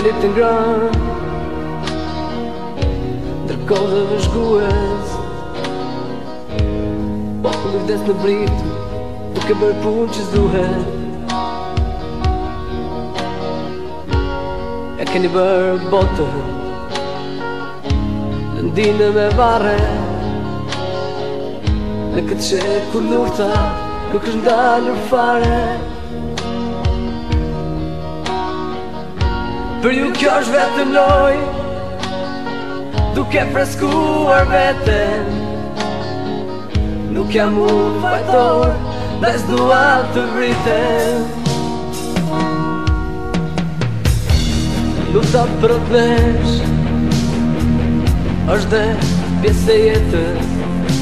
qenit të ngran Ndërkodhe dhe shkues Po të lëvdes në brit Nuk e bërë pun që zduhet E keni bërë botë Në ndinë me vare Në këtë që kur lufta Nuk është ndalë në fare Për ju kjo është vetëm loj que freskuar veten Nuk jam unë fajtor Dhe s'dua të vriten Lufta për të vesh është dhe pjesë e jetës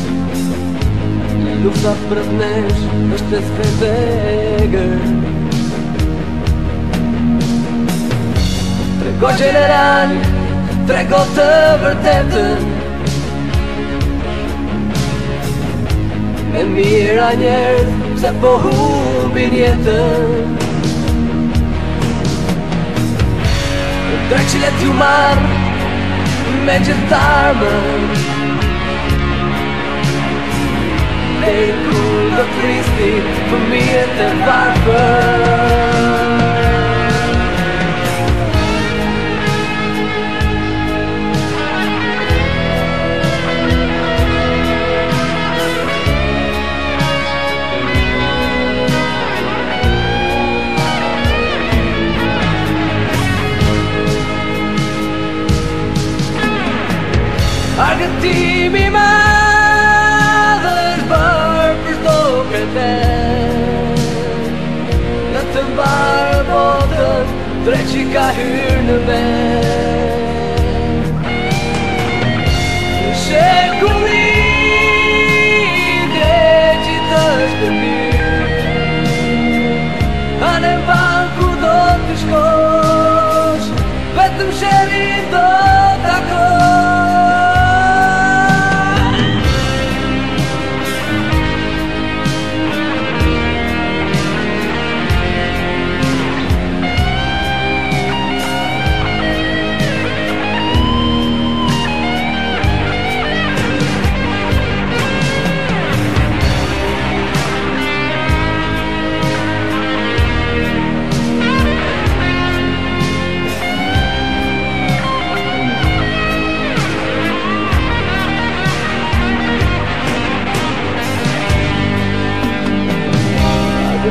Lufta për të nesh është e svete e Go general Trego të vërtetën Me mira njerët Se po humbin jetën Drek që let ju marë Me gjithë armën Dhe i kullë të kristi Fëmijët Këtimi ma dhe është bërë për të këtë Në të mbarë botën, drejt që ka hyrë në vend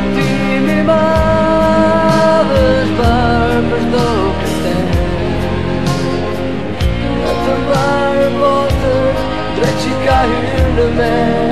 kuptimi ma dhe për të kështen Në po të mbar botër dre ka hyrë në